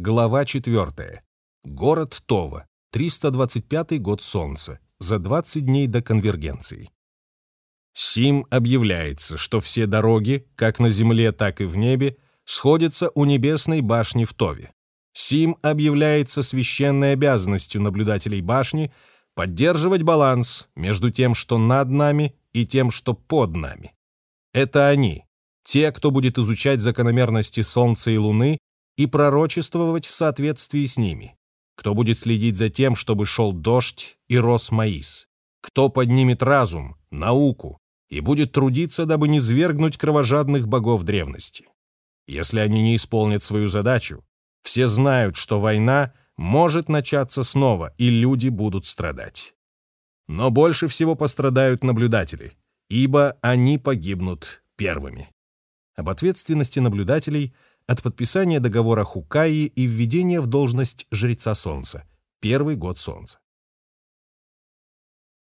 Глава 4. Город Това. 325 год Солнца. За 20 дней до конвергенции. Сим объявляется, что все дороги, как на земле, так и в небе, сходятся у небесной башни в Тове. Сим объявляется священной обязанностью наблюдателей башни поддерживать баланс между тем, что над нами, и тем, что под нами. Это они, те, кто будет изучать закономерности Солнца и Луны и пророчествовать в соответствии с ними, кто будет следить за тем, чтобы шел дождь и рос маис, кто поднимет разум, науку и будет трудиться, дабы не свергнуть кровожадных богов древности. Если они не исполнят свою задачу, все знают, что война может начаться снова, и люди будут страдать. Но больше всего пострадают наблюдатели, ибо они погибнут первыми об ответственности наблюдателей от подписания договора Хукаи и введения в должность жреца Солнца. Первый год Солнца.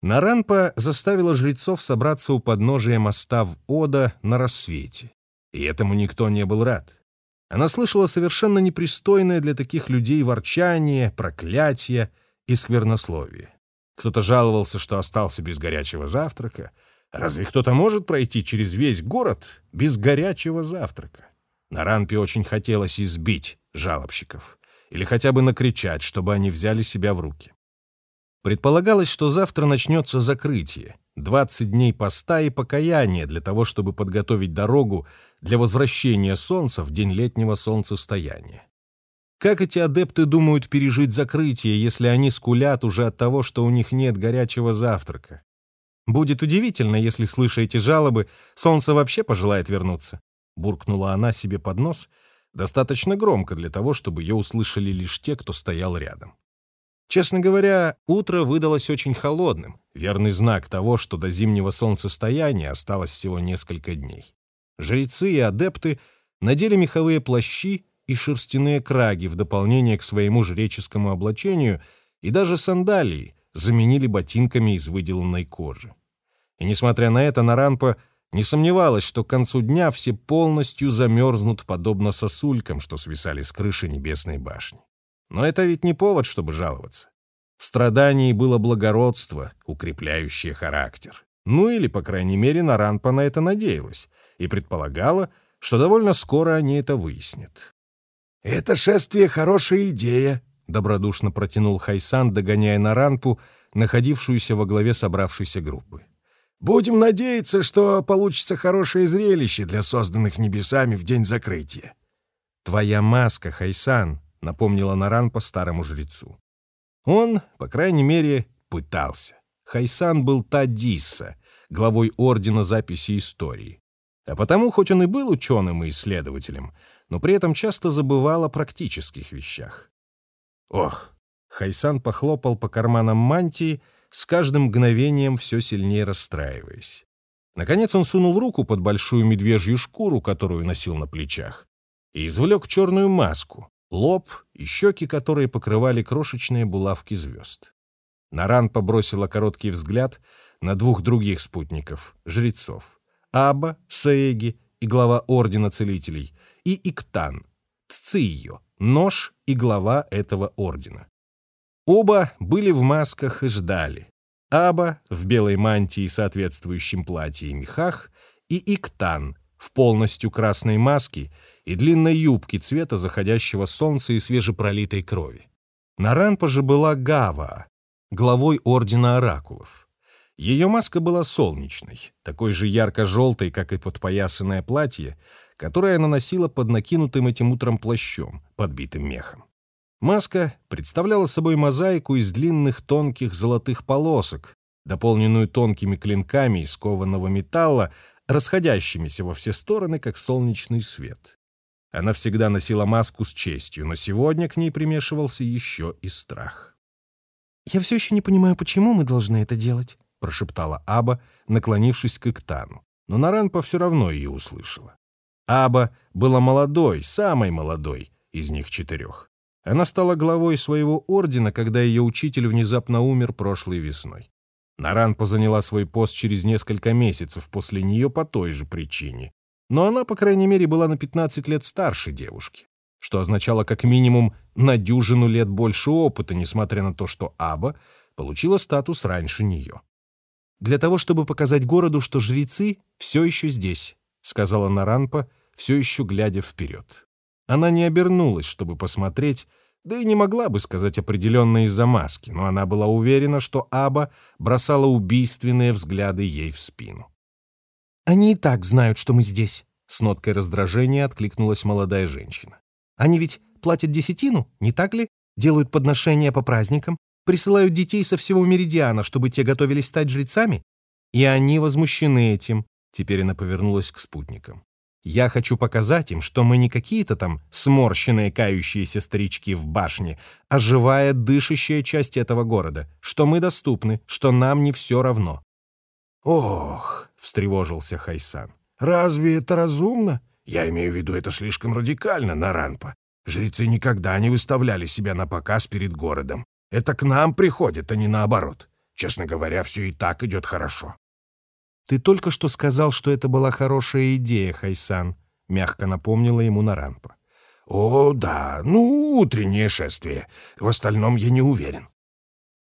Наранпа заставила жрецов собраться у подножия моста в Ода на рассвете. И этому никто не был рад. Она слышала совершенно непристойное для таких людей ворчание, проклятие и сквернословие. Кто-то жаловался, что остался без горячего завтрака, Разве кто-то может пройти через весь город без горячего завтрака? На рампе очень хотелось избить жалобщиков или хотя бы накричать, чтобы они взяли себя в руки. Предполагалось, что завтра начнется закрытие, 20 дней поста и покаяния для того, чтобы подготовить дорогу для возвращения солнца в день летнего солнцестояния. Как эти адепты думают пережить закрытие, если они скулят уже от того, что у них нет горячего завтрака? Будет удивительно, если, слыша эти жалобы, солнце вообще пожелает вернуться. Буркнула она себе под нос, достаточно громко для того, чтобы ее услышали лишь те, кто стоял рядом. Честно говоря, утро выдалось очень холодным, верный знак того, что до зимнего солнцестояния осталось всего несколько дней. Жрецы и адепты надели меховые плащи и шерстяные краги в дополнение к своему жреческому облачению и даже сандалии, заменили ботинками из выделанной кожи. И несмотря на это, Наранпа не сомневалась, что к концу дня все полностью замерзнут, подобно сосулькам, что свисали с крыши небесной башни. Но это ведь не повод, чтобы жаловаться. В страдании было благородство, укрепляющее характер. Ну или, по крайней мере, Наранпа на это надеялась и предполагала, что довольно скоро они это выяснят. «Это шествие — хорошая идея», — добродушно протянул Хайсан, догоняя Наранпу, находившуюся во главе собравшейся группы. «Будем надеяться, что получится хорошее зрелище для созданных небесами в день закрытия». «Твоя маска, Хайсан», — напомнила Наран по старому жрецу. Он, по крайней мере, пытался. Хайсан был Тадисса, главой Ордена записи истории. А потому, хоть он и был ученым и исследователем, но при этом часто забывал о практических вещах. Ох, Хайсан похлопал по карманам мантии, с каждым мгновением все сильнее расстраиваясь. Наконец он сунул руку под большую медвежью шкуру, которую носил на плечах, и извлек черную маску, лоб и щеки, которые покрывали крошечные булавки звезд. Наран побросила короткий взгляд на двух других спутников, жрецов. Аба, Саеги и глава Ордена Целителей, и Иктан, Ццио, нож и глава этого ордена. Оба были в масках и ждали. Аба в белой мантии, соответствующем платье и мехах, и Иктан в полностью красной маске и длинной юбке цвета заходящего солнца и свежепролитой крови. На же была Гава, главой Ордена Оракулов. Ее маска была солнечной, такой же ярко-желтой, как и подпоясанное платье, которое она носила под накинутым этим утром плащом, подбитым мехом. Маска представляла собой мозаику из длинных тонких золотых полосок, дополненную тонкими клинками из кованого металла, расходящимися во все стороны, как солнечный свет. Она всегда носила маску с честью, но сегодня к ней примешивался еще и страх. «Я все еще не понимаю, почему мы должны это делать», — прошептала Аба, наклонившись к Иктану. Но Наранпа все равно ее услышала. Аба была молодой, самой молодой из них четырех. Она стала главой своего ордена, когда ее учитель внезапно умер прошлой весной. Наранпа заняла свой пост через несколько месяцев после нее по той же причине. Но она, по крайней мере, была на 15 лет старше девушки. что означало как минимум на дюжину лет больше опыта, несмотря на то, что Аба получила статус раньше нее. «Для того, чтобы показать городу, что жрецы все еще здесь», — сказала Наранпа, все еще глядя вперед. Она не обернулась, чтобы посмотреть, да и не могла бы сказать определенно из-за маски, но она была уверена, что Аба бросала убийственные взгляды ей в спину. «Они и так знают, что мы здесь», — с ноткой раздражения откликнулась молодая женщина. «Они ведь платят десятину, не так ли? Делают подношения по праздникам, присылают детей со всего Меридиана, чтобы те готовились стать жрецами? И они возмущены этим. Теперь она повернулась к спутникам. Я хочу показать им, что мы не какие-то там сморщенные кающиеся старички в башне, а живая дышащая часть этого города, что мы доступны, что нам не все равно. «Ох!» — встревожился Хайсан. «Разве это разумно? Я имею в виду, это слишком радикально, Наранпа. Жрецы никогда не выставляли себя на показ перед городом. Это к нам приходит, а не наоборот. Честно говоря, все и так идет хорошо. «Ты только что сказал, что это была хорошая идея, Хайсан», — мягко напомнила ему Нарампа. «О, да, ну, утреннее шествие. В остальном я не уверен».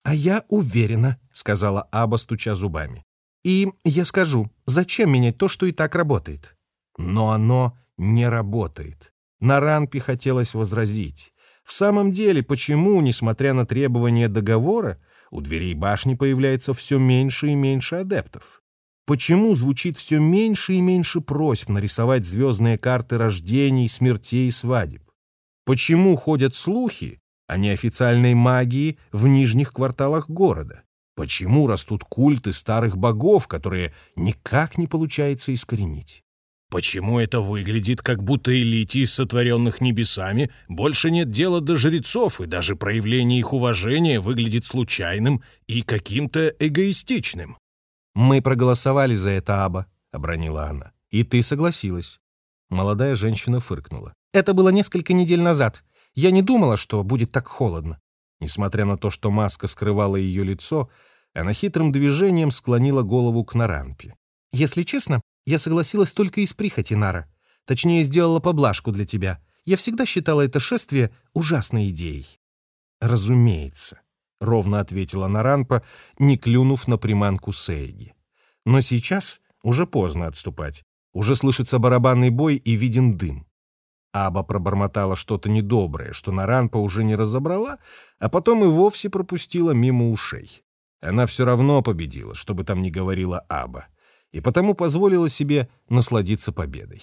«А я уверена», — сказала Аба, стуча зубами. «И я скажу, зачем менять то, что и так работает?» Но оно не работает. Наранпе хотелось возразить. В самом деле, почему, несмотря на требования договора, у дверей башни появляется все меньше и меньше адептов? Почему звучит все меньше и меньше просьб нарисовать звездные карты рождений, смертей и свадеб? Почему ходят слухи о неофициальной магии в нижних кварталах города? Почему растут культы старых богов, которые никак не получается искоренить? Почему это выглядит, как будто элите сотворенных небесами больше нет дела до жрецов, и даже проявление их уважения выглядит случайным и каким-то эгоистичным? «Мы проголосовали за это, Аба», — обронила она. «И ты согласилась». Молодая женщина фыркнула. «Это было несколько недель назад. Я не думала, что будет так холодно». Несмотря на то, что маска скрывала ее лицо, она хитрым движением склонила голову к Нарампе. «Если честно, я согласилась только из прихоти, Нара. Точнее, сделала поблажку для тебя. Я всегда считала это шествие ужасной идеей». «Разумеется», — ровно ответила Наранпа, не клюнув на приманку Сейги. «Но сейчас уже поздно отступать. Уже слышится барабанный бой и виден дым». Аба пробормотала что-то недоброе, что Наранпа уже не разобрала, а потом и вовсе пропустила мимо ушей. Она все равно победила, чтобы там не говорила Аба и потому позволила себе насладиться победой.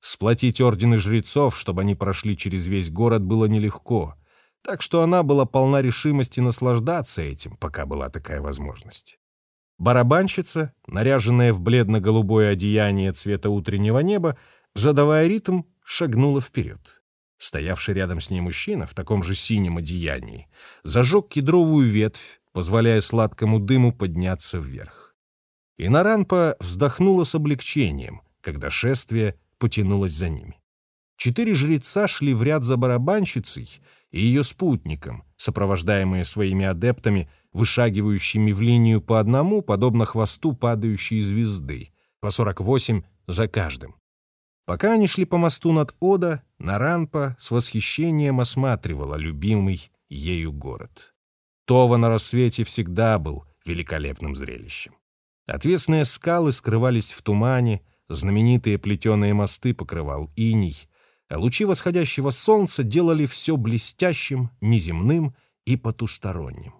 Сплотить ордены жрецов, чтобы они прошли через весь город, было нелегко, так что она была полна решимости наслаждаться этим, пока была такая возможность. Барабанщица, наряженная в бледно-голубое одеяние цвета утреннего неба, задавая ритм, шагнула вперед. Стоявший рядом с ней мужчина в таком же синем одеянии зажег кедровую ветвь, позволяя сладкому дыму подняться вверх. И Наранпа вздохнула с облегчением, когда шествие потянулось за ними. Четыре жреца шли в ряд за барабанщицей и ее спутником, сопровождаемые своими адептами, вышагивающими в линию по одному, подобно хвосту падающей звезды, по 48 за каждым. Пока они шли по мосту над Ода, Наранпа с восхищением осматривала любимый ею город. Това на рассвете всегда был великолепным зрелищем. Отвесные скалы скрывались в тумане, знаменитые плетеные мосты покрывал иней, лучи восходящего солнца делали все блестящим, неземным и потусторонним.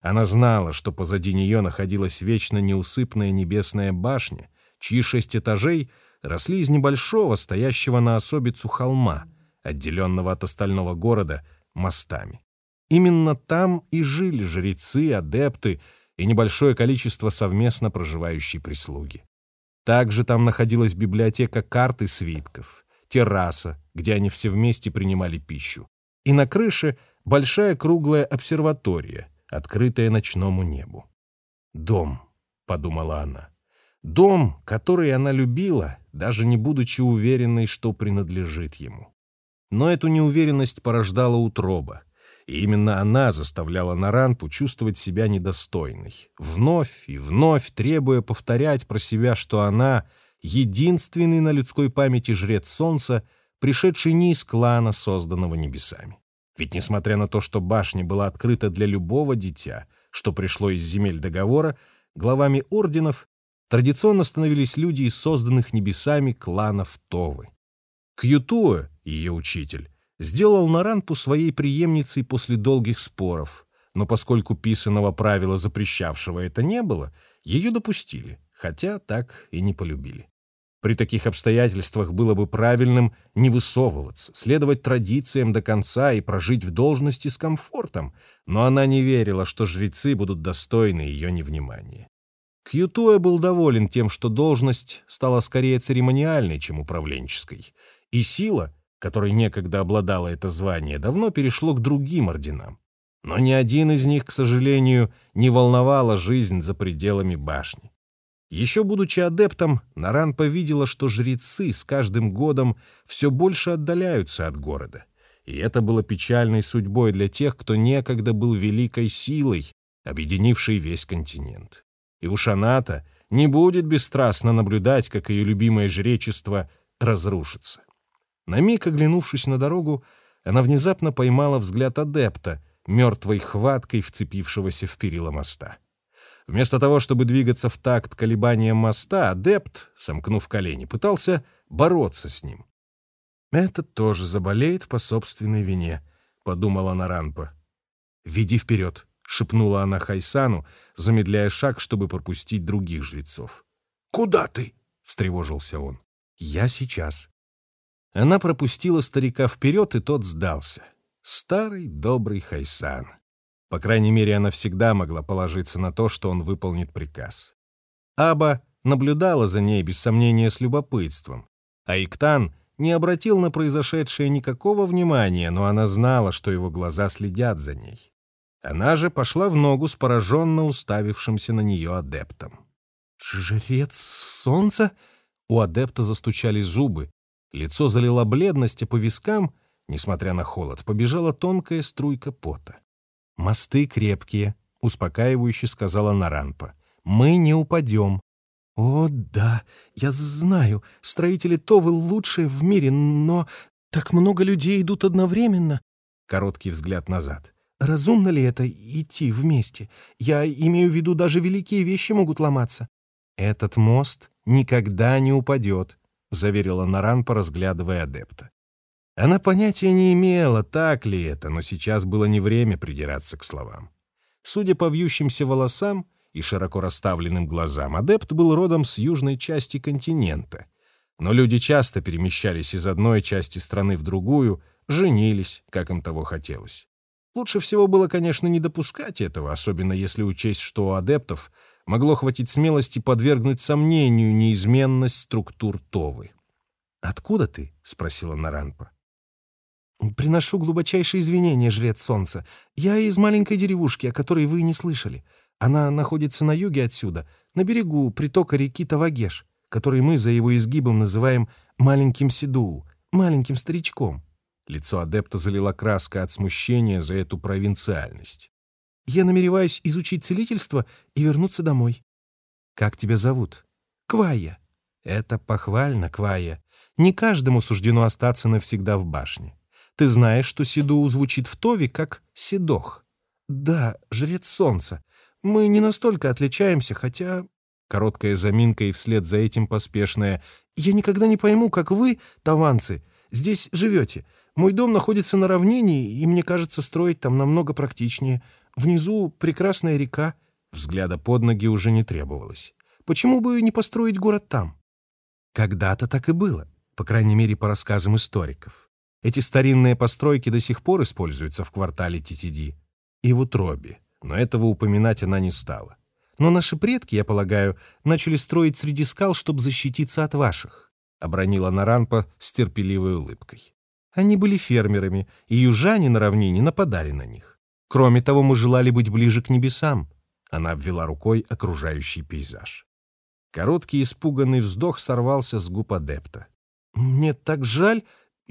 Она знала, что позади нее находилась вечно неусыпная небесная башня, чьи шесть этажей росли из небольшого, стоящего на особицу холма, отделенного от остального города мостами. Именно там и жили жрецы, адепты, и небольшое количество совместно проживающей прислуги. Также там находилась библиотека карт и свитков, терраса, где они все вместе принимали пищу, и на крыше большая круглая обсерватория, открытая ночному небу. «Дом», — подумала она, — «дом, который она любила, даже не будучи уверенной, что принадлежит ему». Но эту неуверенность порождала утроба, и именно она заставляла Наранпу чувствовать себя недостойной, вновь и вновь требуя повторять про себя, что она — единственный на людской памяти жрец солнца, пришедший не из клана, созданного небесами. Ведь несмотря на то, что башня была открыта для любого дитя, что пришло из земель договора, главами орденов традиционно становились люди из созданных небесами кланов Товы. Кьютуэ, ее учитель, сделал Наранпу своей преемницей после долгих споров, но поскольку писанного правила, запрещавшего это, не было, ее допустили, хотя так и не полюбили. При таких обстоятельствах было бы правильным не высовываться, следовать традициям до конца и прожить в должности с комфортом, но она не верила, что жрецы будут достойны ее невнимания. Кьютуэ был доволен тем, что должность стала скорее церемониальной, чем управленческой, и сила, которой некогда обладало это звание, давно перешло к другим орденам. Но ни один из них, к сожалению, не волновала жизнь за пределами башни. Еще будучи адептом, Наран повидела, что жрецы с каждым годом все больше отдаляются от города. И это было печальной судьбой для тех, кто некогда был великой силой, объединившей весь континент. И у Шаната не будет бесстрастно наблюдать, как ее любимое жречество разрушится. На миг оглянувшись на дорогу, она внезапно поймала взгляд адепта, мертвой хваткой вцепившегося в перила моста. Вместо того, чтобы двигаться в такт колебаниям моста, адепт, сомкнув колени, пытался бороться с ним. «Этот тоже заболеет по собственной вине», — подумала Наранпа. «Веди вперед», — шепнула она Хайсану, замедляя шаг, чтобы пропустить других жрецов. «Куда ты?» — встревожился он. «Я сейчас». Она пропустила старика вперед, и тот сдался. Старый добрый Хайсан. По крайней мере, она всегда могла положиться на то, что он выполнит приказ. Аба наблюдала за ней, без сомнения, с любопытством, а Иктан не обратил на произошедшее никакого внимания, но она знала, что его глаза следят за ней. Она же пошла в ногу с пораженно уставившимся на нее адептом. «Жрец солнца?» У адепта застучали зубы, лицо залило бледность, а по вискам, несмотря на холод, побежала тонкая струйка пота. «Мосты крепкие», — успокаивающе сказала Наранпа. «Мы не упадем». «О, да, я знаю, строители Товы лучшие в мире, но так много людей идут одновременно». Короткий взгляд назад. «Разумно ли это идти вместе? Я имею в виду, даже великие вещи могут ломаться». «Этот мост никогда не упадет», — заверила Наранпа, разглядывая адепта. Она понятия не имела, так ли это, но сейчас было не время придираться к словам. Судя по вьющимся волосам и широко расставленным глазам, адепт был родом с южной части континента. Но люди часто перемещались из одной части страны в другую, женились, как им того хотелось. Лучше всего было, конечно, не допускать этого, особенно если учесть, что у адептов могло хватить смелости подвергнуть сомнению неизменность структур Товы. «Откуда ты?» — спросила Наранпа. «Приношу глубочайшие извинения, жрец солнца. Я из маленькой деревушки, о которой вы не слышали. Она находится на юге отсюда, на берегу притока реки Тавагеш, который мы за его изгибом называем «маленьким Сидуу», «маленьким старичком». Лицо адепта залила краска от смущения за эту провинциальность. «Я намереваюсь изучить целительство и вернуться домой». «Как тебя зовут?» «Квая». «Это похвально, Квая. Не каждому суждено остаться навсегда в башне. Ты знаешь, что Седуу звучит в Тове как Седох. Да, жрец солнца. Мы не настолько отличаемся, хотя... Короткая заминка и вслед за этим поспешная. Я никогда не пойму, как вы, таванцы, здесь живете. Мой дом находится на равнине, и мне кажется, строить там намного практичнее. Внизу прекрасная река. Взгляда под ноги уже не требовалось. Почему бы не построить город там? Когда-то так и было, по крайней мере, по рассказам историков. Эти старинные постройки до сих пор используются в квартале Титиди и в утробе, но этого упоминать она не стала. Но наши предки, я полагаю, начали строить среди скал, чтобы защититься от ваших, — обронила Наранпа с терпеливой улыбкой. Они были фермерами, и южане на равнине нападали на них. Кроме того, мы желали быть ближе к небесам. Она обвела рукой окружающий пейзаж. Короткий испуганный вздох сорвался с губ адепта. «Мне так жаль,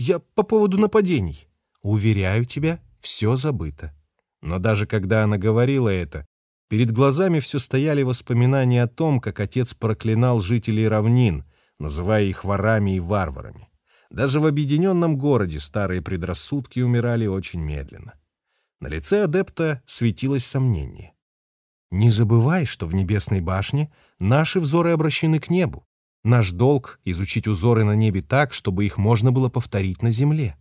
я по поводу нападений. Уверяю тебя, все забыто. Но даже когда она говорила это, перед глазами все стояли воспоминания о том, как отец проклинал жителей равнин, называя их ворами и варварами. Даже в объединенном городе старые предрассудки умирали очень медленно. На лице адепта светилось сомнение. «Не забывай, что в небесной башне наши взоры обращены к небу. Наш долг — изучить узоры на небе так, чтобы их можно было повторить на земле.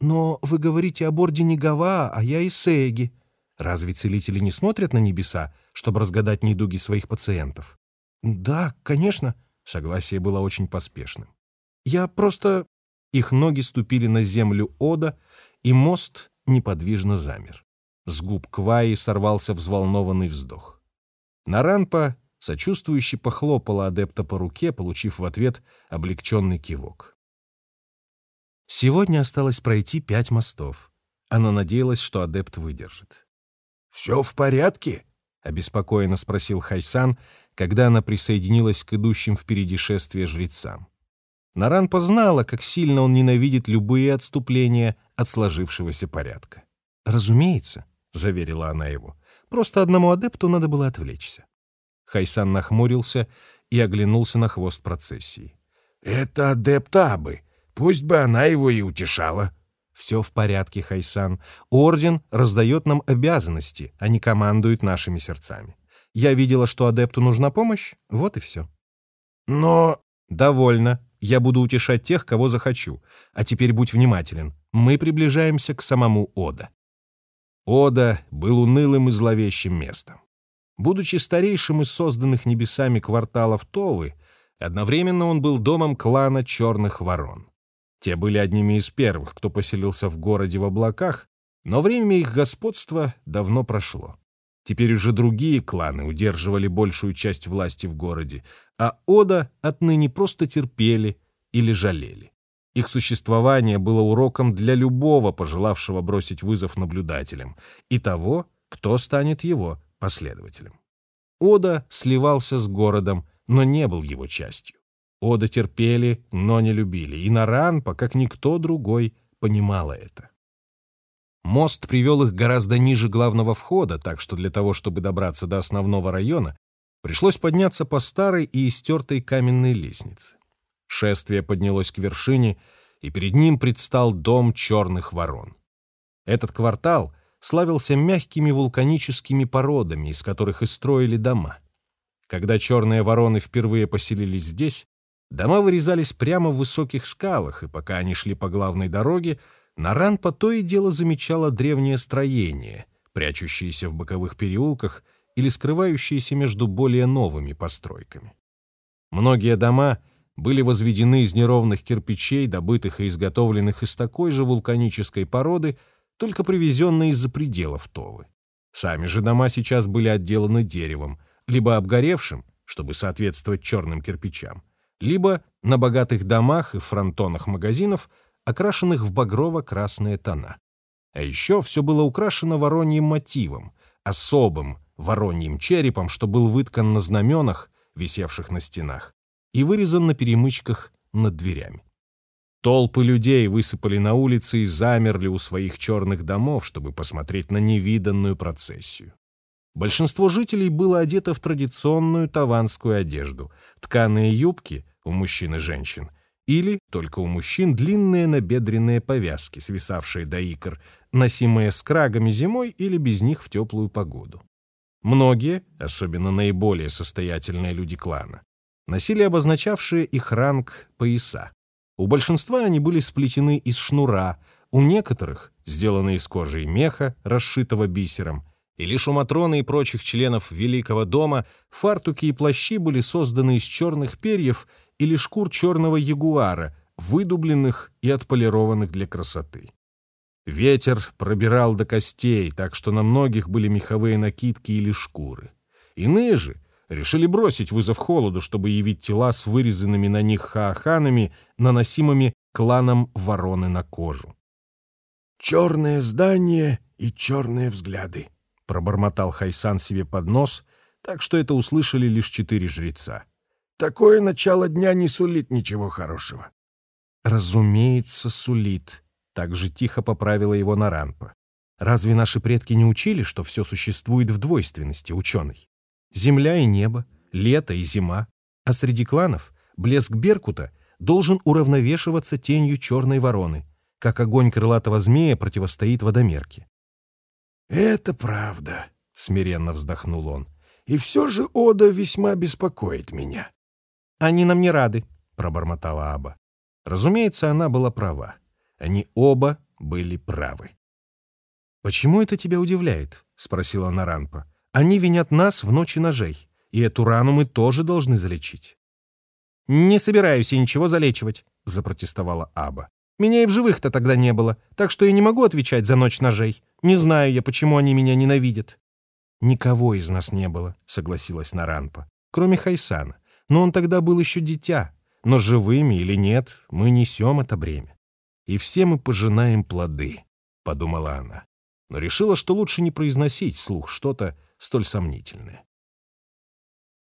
Но вы говорите об ордене Гава, а я из Сейги. Разве целители не смотрят на небеса, чтобы разгадать недуги своих пациентов? Да, конечно. Согласие было очень поспешным. Я просто... Их ноги ступили на землю Ода, и мост неподвижно замер. С губ Кваи сорвался взволнованный вздох. Наранпа сочувствующе похлопала адепта по руке, получив в ответ облегченный кивок. Сегодня осталось пройти пять мостов. Она надеялась, что адепт выдержит. «Все в порядке?» — обеспокоенно спросил Хайсан, когда она присоединилась к идущим впереди шествия жрецам. Наран познала, как сильно он ненавидит любые отступления от сложившегося порядка. «Разумеется», — заверила она его, — «просто одному адепту надо было отвлечься». Хайсан нахмурился и оглянулся на хвост процессии. «Это адепт Абы. Пусть бы она его и утешала». «Все в порядке, Хайсан. Орден раздает нам обязанности, а не командует нашими сердцами. Я видела, что адепту нужна помощь, вот и все». «Но...» «Довольно. Я буду утешать тех, кого захочу. А теперь будь внимателен. Мы приближаемся к самому Ода». Ода был унылым и зловещим местом. Будучи старейшим из созданных небесами кварталов Товы, одновременно он был домом клана Черных Ворон. Те были одними из первых, кто поселился в городе в облаках, но время их господства давно прошло. Теперь уже другие кланы удерживали большую часть власти в городе, а Ода отныне просто терпели или жалели. Их существование было уроком для любого, пожелавшего бросить вызов наблюдателям, и того, кто станет его последователем. Ода сливался с городом, но не был его частью. Ода терпели, но не любили, и Наранпа, как никто другой, понимала это. Мост привел их гораздо ниже главного входа, так что для того, чтобы добраться до основного района, пришлось подняться по старой и истертой каменной лестнице. Шествие поднялось к вершине, и перед ним предстал дом черных ворон. Этот квартал славился мягкими вулканическими породами, из которых и строили дома. Когда черные вороны впервые поселились здесь, дома вырезались прямо в высоких скалах, и пока они шли по главной дороге, Наран по то и дело замечала древнее строение, прячущееся в боковых переулках или скрывающееся между более новыми постройками. Многие дома были возведены из неровных кирпичей, добытых и изготовленных из такой же вулканической породы, только привезенные из-за пределов Товы. Сами же дома сейчас были отделаны деревом, либо обгоревшим, чтобы соответствовать черным кирпичам, либо на богатых домах и фронтонах магазинов, окрашенных в багрово-красные тона. А еще все было украшено вороньим мотивом, особым вороньим черепом, что был выткан на знаменах, висевших на стенах, и вырезан на перемычках над дверями. Толпы людей высыпали на улицы и замерли у своих черных домов, чтобы посмотреть на невиданную процессию. Большинство жителей было одето в традиционную таванскую одежду, тканые юбки у мужчин и женщин, или, только у мужчин, длинные набедренные повязки, свисавшие до икр, носимые с крагами зимой или без них в теплую погоду. Многие, особенно наиболее состоятельные люди клана, носили обозначавшие их ранг пояса. У большинства они были сплетены из шнура, у некоторых сделаны из кожи и меха, расшитого бисером, и лишь у Матроны и прочих членов Великого дома фартуки и плащи были созданы из черных перьев или шкур черного ягуара, выдубленных и отполированных для красоты. Ветер пробирал до костей, так что на многих были меховые накидки или шкуры. Иные же решили бросить вызов холоду, чтобы явить тела с вырезанными на них хааханами, наносимыми кланом вороны на кожу. «Черное здание и черные взгляды», — пробормотал Хайсан себе под нос, так что это услышали лишь четыре жреца. «Такое начало дня не сулит ничего хорошего». «Разумеется, сулит», — так же тихо поправила его Наранпа. «Разве наши предки не учили, что все существует в двойственности, ученый? Земля и небо, лето и зима. А среди кланов блеск Беркута должен уравновешиваться тенью черной вороны, как огонь крылатого змея противостоит водомерке. «Это правда», — смиренно вздохнул он. «И все же Ода весьма беспокоит меня». «Они нам не рады», — пробормотала Аба. Разумеется, она была права. Они оба были правы. «Почему это тебя удивляет?» — спросила Наранпа. «Они винят нас в ночи ножей, и эту рану мы тоже должны залечить». «Не собираюсь я ничего залечивать», — запротестовала Аба. «Меня и в живых-то тогда не было, так что я не могу отвечать за ночь ножей. Не знаю я, почему они меня ненавидят». «Никого из нас не было», — согласилась Наранпа, «кроме Хайсана. Но он тогда был еще дитя. Но живыми или нет, мы несем это бремя. И все мы пожинаем плоды», — подумала она. Но решила, что лучше не произносить вслух что-то столь сомнительное.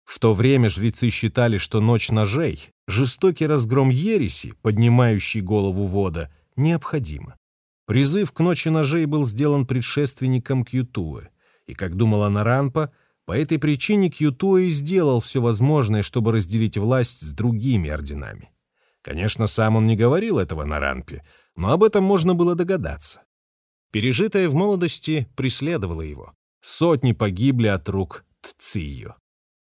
В то время жрецы считали, что ночь ножей, жестокий разгром ереси, поднимающий голову вода, необходима. Призыв к ночи ножей был сделан предшественником Кьютуэ, и, как думала Наранпа, по этой причине Кьютуэ сделал все возможное, чтобы разделить власть с другими орденами. Конечно, сам он не говорил этого Наранпе, но об этом можно было догадаться. Пережитое в молодости преследовало его. Сотни погибли от рук Тцию.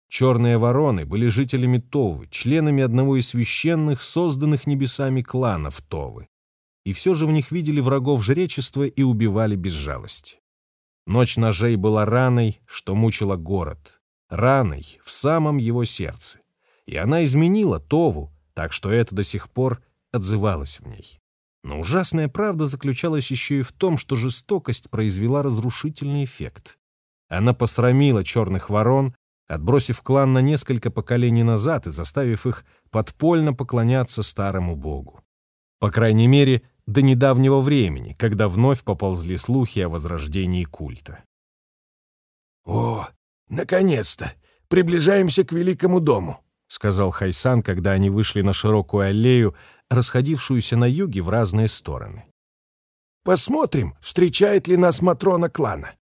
Черные вороны были жителями Товы, членами одного из священных, созданных небесами кланов Товы. И все же в них видели врагов жречества и убивали без жалости. Ночь ножей была раной, что мучила город, раной в самом его сердце. И она изменила Тову, так что это до сих пор отзывалось в ней. Но ужасная правда заключалась еще и в том, что жестокость произвела разрушительный эффект. Она посрамила черных ворон, отбросив клан на несколько поколений назад и заставив их подпольно поклоняться старому богу. По крайней мере, до недавнего времени, когда вновь поползли слухи о возрождении культа. «О, наконец-то! Приближаемся к Великому дому!» — сказал Хайсан, когда они вышли на широкую аллею, расходившуюся на юге в разные стороны. «Посмотрим, встречает ли нас Матрона клана».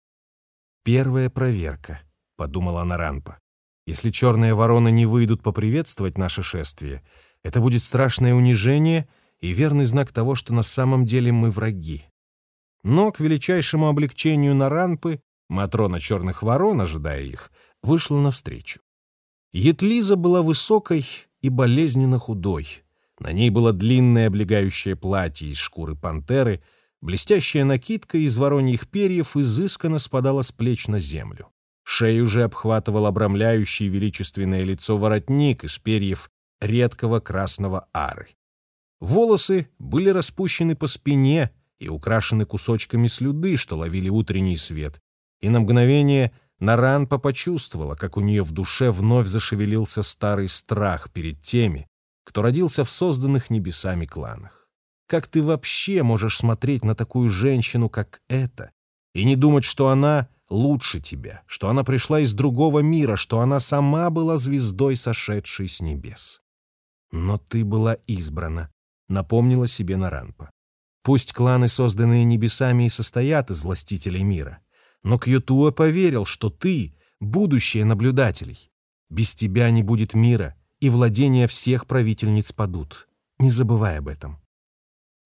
Первая проверка —— подумала Наранпа. «Если черные вороны не выйдут поприветствовать наше шествие, это будет страшное унижение и верный знак того, что на самом деле мы враги». Но к величайшему облегчению Наранпы Матрона черных ворон, ожидая их, вышла навстречу. Етлиза была высокой и болезненно худой. На ней было длинное облегающее платье из шкуры пантеры, блестящая накидка из вороньих перьев изысканно спадала с плеч на землю. Шею же обхватывал обрамляющий величественное лицо воротник из перьев редкого красного ары. Волосы были распущены по спине и украшены кусочками слюды, что ловили утренний свет, и на мгновение Наранпа почувствовала, как у нее в душе вновь зашевелился старый страх перед теми, кто родился в созданных небесами кланах. Как ты вообще можешь смотреть на такую женщину, как эта, и не думать, что она лучше тебя, что она пришла из другого мира, что она сама была звездой, сошедшей с небес. Но ты была избрана, напомнила себе Наранпа. Пусть кланы, созданные небесами, и состоят из властителей мира, но Кьютуа поверил, что ты — будущее наблюдателей. Без тебя не будет мира, и владения всех правительниц падут. Не забывай об этом.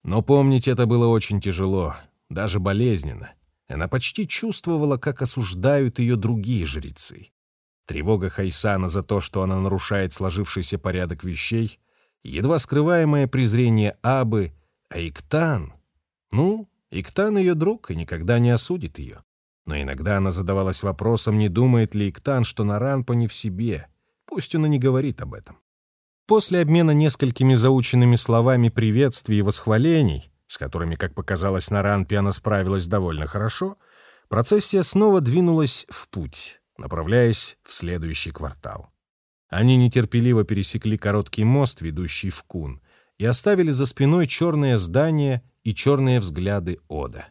Но помнить это было очень тяжело, даже болезненно. Она почти чувствовала, как осуждают ее другие жрецы. Тревога Хайсана за то, что она нарушает сложившийся порядок вещей, едва скрываемое презрение Абы, а Иктан... Ну, Иктан ее друг и никогда не осудит ее. Но иногда она задавалась вопросом, не думает ли Иктан, что Наранпа не в себе. Пусть он и не говорит об этом. После обмена несколькими заученными словами приветствий и восхвалений, с которыми, как показалось, на рампе она справилась довольно хорошо, процессия снова двинулась в путь, направляясь в следующий квартал. Они нетерпеливо пересекли короткий мост, ведущий в Кун, и оставили за спиной черное здание и черные взгляды Ода.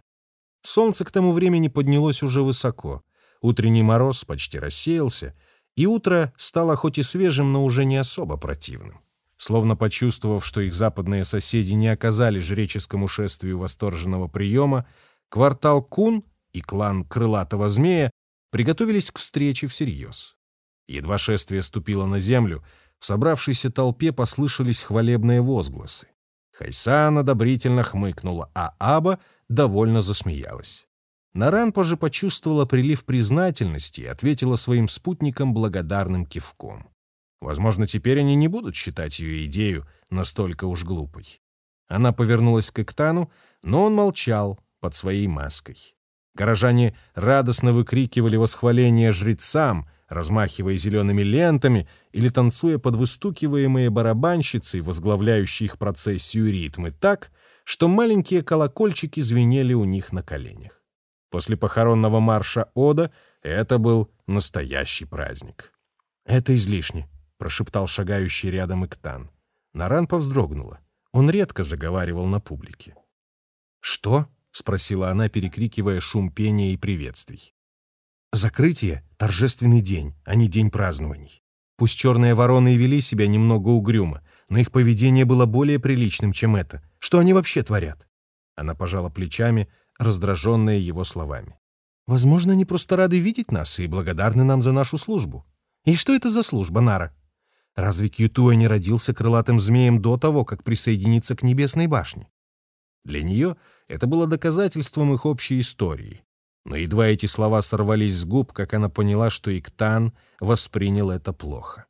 Солнце к тому времени поднялось уже высоко, утренний мороз почти рассеялся, и утро стало хоть и свежим, но уже не особо противным. Словно почувствовав, что их западные соседи не оказали жреческому шествию восторженного приема, квартал Кун и клан Крылатого Змея приготовились к встрече всерьез. Едва шествие ступило на землю, в собравшейся толпе послышались хвалебные возгласы. Хайсан одобрительно хмыкнула, а Аба довольно засмеялась. Наранпа же почувствовала прилив признательности и ответила своим спутникам благодарным кивком. Возможно, теперь они не будут считать ее идею настолько уж глупой. Она повернулась к Эктану, но он молчал под своей маской. Горожане радостно выкрикивали восхваление жрецам, размахивая зелеными лентами или танцуя под выстукиваемые барабанщицы, возглавляющие их процессию ритмы, так, что маленькие колокольчики звенели у них на коленях. После похоронного марша Ода это был настоящий праздник. «Это излишне», — прошептал шагающий рядом Иктан. Наранпа вздрогнула. Он редко заговаривал на публике. «Что?» — спросила она, перекрикивая шум пения и приветствий. «Закрытие — торжественный день, а не день празднований. Пусть черные вороны и вели себя немного угрюмо, но их поведение было более приличным, чем это. Что они вообще творят?» Она пожала плечами, раздраженная его словами. «Возможно, они просто рады видеть нас и благодарны нам за нашу службу. И что это за служба, Нара? Разве Кьютуа не родился крылатым змеем до того, как присоединиться к Небесной башне? Для нее это было доказательством их общей истории. Но едва эти слова сорвались с губ, как она поняла, что Иктан воспринял это плохо.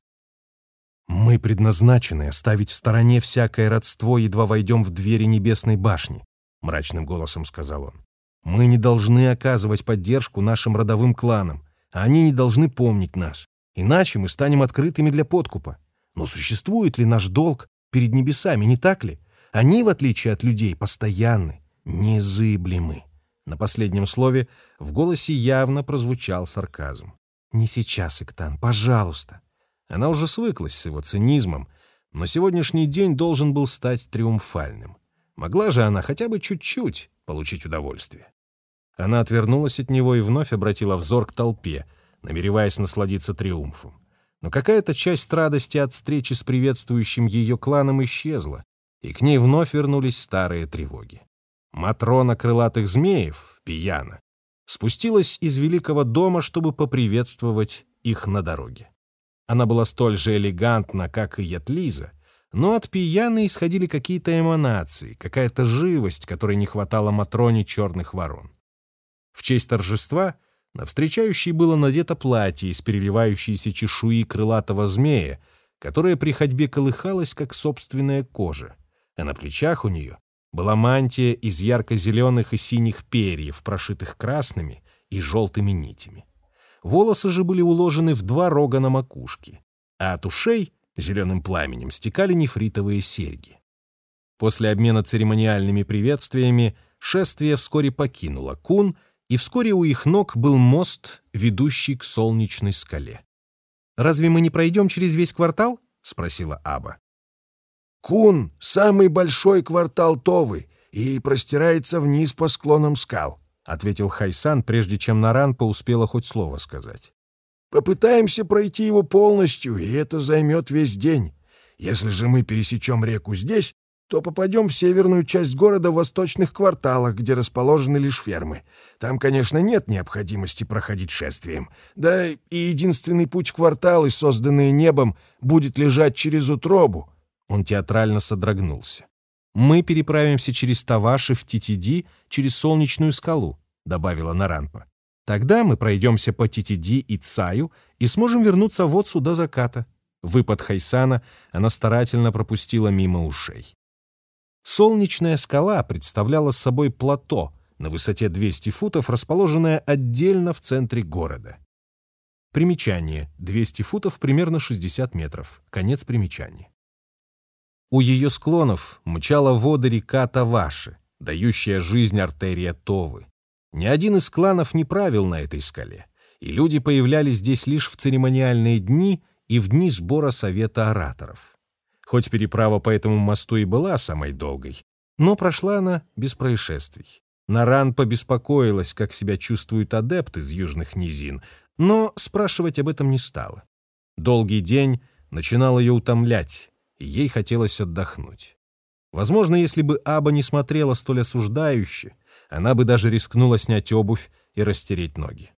«Мы предназначены оставить в стороне всякое родство, едва войдем в двери Небесной башни», — мрачным голосом сказал он. «Мы не должны оказывать поддержку нашим родовым кланам, они не должны помнить нас, иначе мы станем открытыми для подкупа. Но существует ли наш долг перед небесами, не так ли? Они, в отличие от людей, постоянны, незыблемы». На последнем слове в голосе явно прозвучал сарказм. «Не сейчас, Иктан, пожалуйста». Она уже свыклась с его цинизмом, но сегодняшний день должен был стать триумфальным. Могла же она хотя бы чуть-чуть получить удовольствие. Она отвернулась от него и вновь обратила взор к толпе, намереваясь насладиться триумфом. Но какая-то часть радости от встречи с приветствующим ее кланом исчезла, и к ней вновь вернулись старые тревоги. Матрона крылатых змеев, пьяна, спустилась из великого дома, чтобы поприветствовать их на дороге. Она была столь же элегантна, как и Ятлиза, но от пьяны исходили какие-то эманации, какая-то живость, которой не хватало Матроне черных ворон. В честь торжества на встречающей было надето платье из переливающейся чешуи крылатого змея, которое при ходьбе колыхалось, как собственная кожа, а на плечах у нее была мантия из ярко-зеленых и синих перьев, прошитых красными и желтыми нитями. Волосы же были уложены в два рога на макушке, а от ушей зеленым пламенем стекали нефритовые серьги. После обмена церемониальными приветствиями шествие вскоре покинуло Кун, и вскоре у их ног был мост, ведущий к солнечной скале. «Разве мы не пройдем через весь квартал?» — спросила Аба. «Кун — самый большой квартал Товы и простирается вниз по склонам скал. — ответил Хайсан, прежде чем Наранпа успела хоть слово сказать. «Попытаемся пройти его полностью, и это займет весь день. Если же мы пересечем реку здесь, то попадем в северную часть города в восточных кварталах, где расположены лишь фермы. Там, конечно, нет необходимости проходить шествием. Да и единственный путь в кварталы, созданные небом, будет лежать через утробу». Он театрально содрогнулся мы переправимся через Таваши в Титиди через Солнечную скалу», — добавила Наранпа. «Тогда мы пройдемся по Титиди и Цаю и сможем вернуться вот сюда заката». Выпад Хайсана она старательно пропустила мимо ушей. Солнечная скала представляла собой плато на высоте 200 футов, расположенное отдельно в центре города. Примечание. 200 футов примерно 60 метров. Конец примечания. У ее склонов мчала вода река Таваши, дающая жизнь артерия Товы. Ни один из кланов не правил на этой скале, и люди появлялись здесь лишь в церемониальные дни и в дни сбора совета ораторов. Хоть переправа по этому мосту и была самой долгой, но прошла она без происшествий. Наран побеспокоилась, как себя чувствуют адепты из южных низин, но спрашивать об этом не стала. Долгий день начинал ее утомлять, ей хотелось отдохнуть. Возможно, если бы Аба не смотрела столь осуждающе, она бы даже рискнула снять обувь и растереть ноги.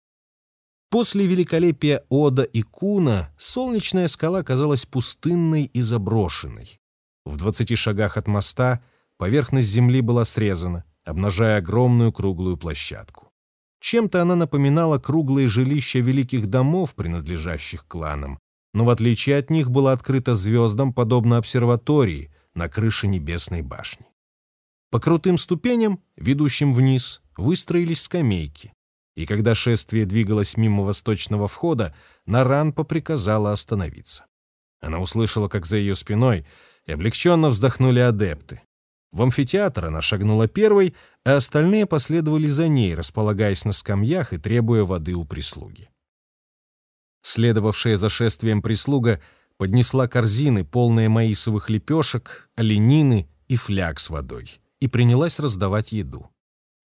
После великолепия Ода и Куна солнечная скала казалась пустынной и заброшенной. В двадцати шагах от моста поверхность земли была срезана, обнажая огромную круглую площадку. Чем-то она напоминала круглые жилища великих домов, принадлежащих кланам, но в отличие от них была открыта звездам, подобно обсерватории на крыше небесной башни. По крутым ступеням, ведущим вниз, выстроились скамейки, и когда шествие двигалось мимо восточного входа, Наранпа приказала остановиться. Она услышала, как за ее спиной, и облегченно вздохнули адепты. В амфитеатр она шагнула первой, а остальные последовали за ней, располагаясь на скамьях и требуя воды у прислуги. Следовавшая за шествием прислуга поднесла корзины, полные маисовых лепешек, оленины и фляг с водой, и принялась раздавать еду.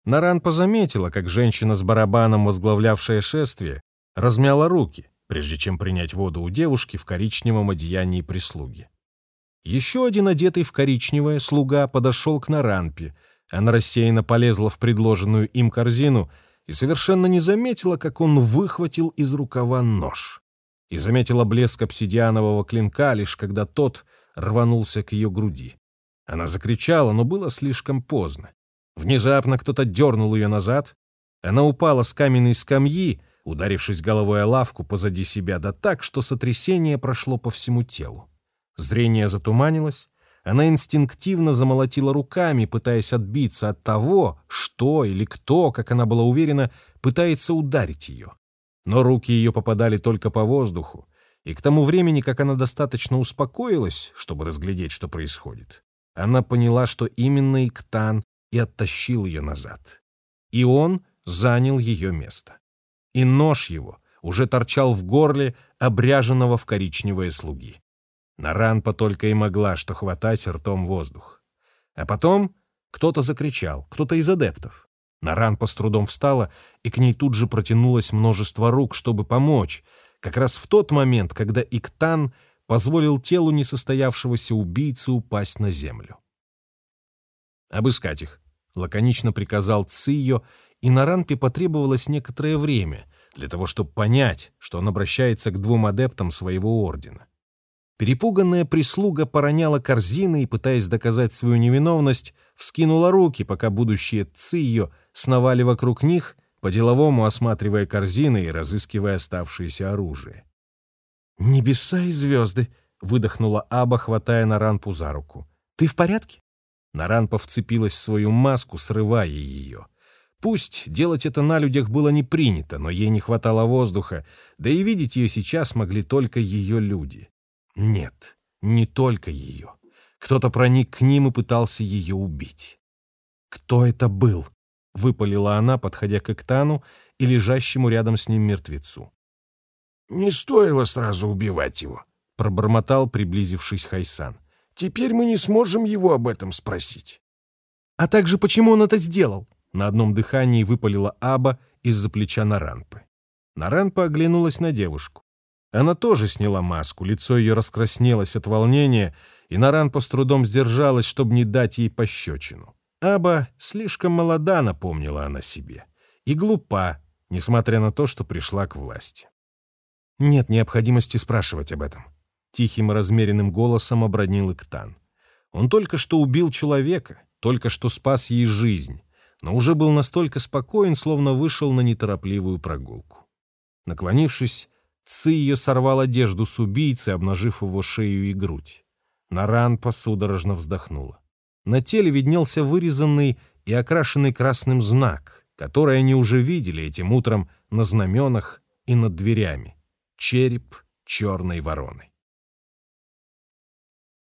Наран позаметила, как женщина с барабаном, возглавлявшая шествие, размяла руки, прежде чем принять воду у девушки в коричневом одеянии прислуги. Еще один одетый в коричневое слуга подошел к Наранпе. Она рассеянно полезла в предложенную им корзину и совершенно не заметила, как он выхватил из рукава нож. И заметила блеск обсидианового клинка, лишь когда тот рванулся к ее груди. Она закричала, но было слишком поздно. Внезапно кто-то дернул ее назад. Она упала с каменной скамьи, ударившись головой о лавку позади себя, да так, что сотрясение прошло по всему телу. Зрение затуманилось. Она инстинктивно замолотила руками, пытаясь отбиться от того, что или кто, как она была уверена, пытается ударить ее. Но руки ее попадали только по воздуху, и к тому времени, как она достаточно успокоилась, чтобы разглядеть, что происходит, она поняла, что именно Иктан и оттащил ее назад. И он занял ее место. И нож его уже торчал в горле обряженного в коричневые слуги. Наранпа только и могла что хватать ртом воздух. А потом кто-то закричал, кто-то из адептов. Наранпа с трудом встала, и к ней тут же протянулось множество рук, чтобы помочь, как раз в тот момент, когда Иктан позволил телу несостоявшегося убийцы упасть на землю. «Обыскать их», — лаконично приказал Цио, и на рампе потребовалось некоторое время для того, чтобы понять, что он обращается к двум адептам своего ордена. Перепуганная прислуга пороняла корзины и, пытаясь доказать свою невиновность, вскинула руки, пока будущие Цио сновали вокруг них, по-деловому осматривая корзины и разыскивая оставшееся оружие. «Небеса и звезды!» — выдохнула Аба, хватая Наранпу за руку. «Ты в порядке?» Наранпа вцепилась в свою маску, срывая ее. Пусть делать это на людях было не принято, но ей не хватало воздуха, да и видеть ее сейчас могли только ее люди. Нет, не только ее. Кто-то проник к ним и пытался ее убить. «Кто это был?» — выпалила она, подходя к Эктану и лежащему рядом с ним мертвецу. «Не стоило сразу убивать его», — пробормотал, приблизившись Хайсан. Теперь мы не сможем его об этом спросить. А также почему он это сделал? На одном дыхании выпалила Аба из-за плеча Наранпы. Наранпа оглянулась на девушку. Она тоже сняла маску, лицо ее раскраснелось от волнения, и Наранпа с трудом сдержалась, чтобы не дать ей пощечину. Аба слишком молода, напомнила она себе, и глупа, несмотря на то, что пришла к власти. Нет необходимости спрашивать об этом. Тихим и размеренным голосом обронил Иктан. Он только что убил человека, только что спас ей жизнь, но уже был настолько спокоен, словно вышел на неторопливую прогулку. Наклонившись, Ци ее сорвал одежду с убийцы, обнажив его шею и грудь. Наранпа судорожно вздохнула. На теле виднелся вырезанный и окрашенный красным знак, который они уже видели этим утром на знаменах и над дверями. Череп черной вороны.